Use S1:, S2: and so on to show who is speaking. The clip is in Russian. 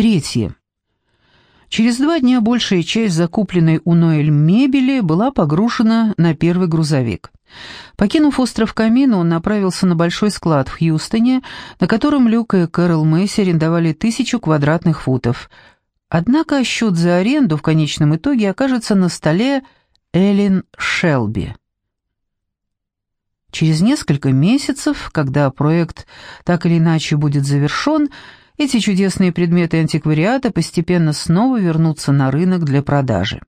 S1: Третье. Через два дня большая часть закупленной у Ноэль мебели была погружена на первый грузовик. Покинув остров Камина, он направился на большой склад в Хьюстоне, на котором Люк и Кэрол Мэйси арендовали тысячу квадратных футов. Однако счет за аренду в конечном итоге окажется на столе Эллен Шелби. Через несколько месяцев, когда проект так или иначе будет завершен, эти чудесные предметы антиквариата постепенно снова вернутся на рынок для продажи.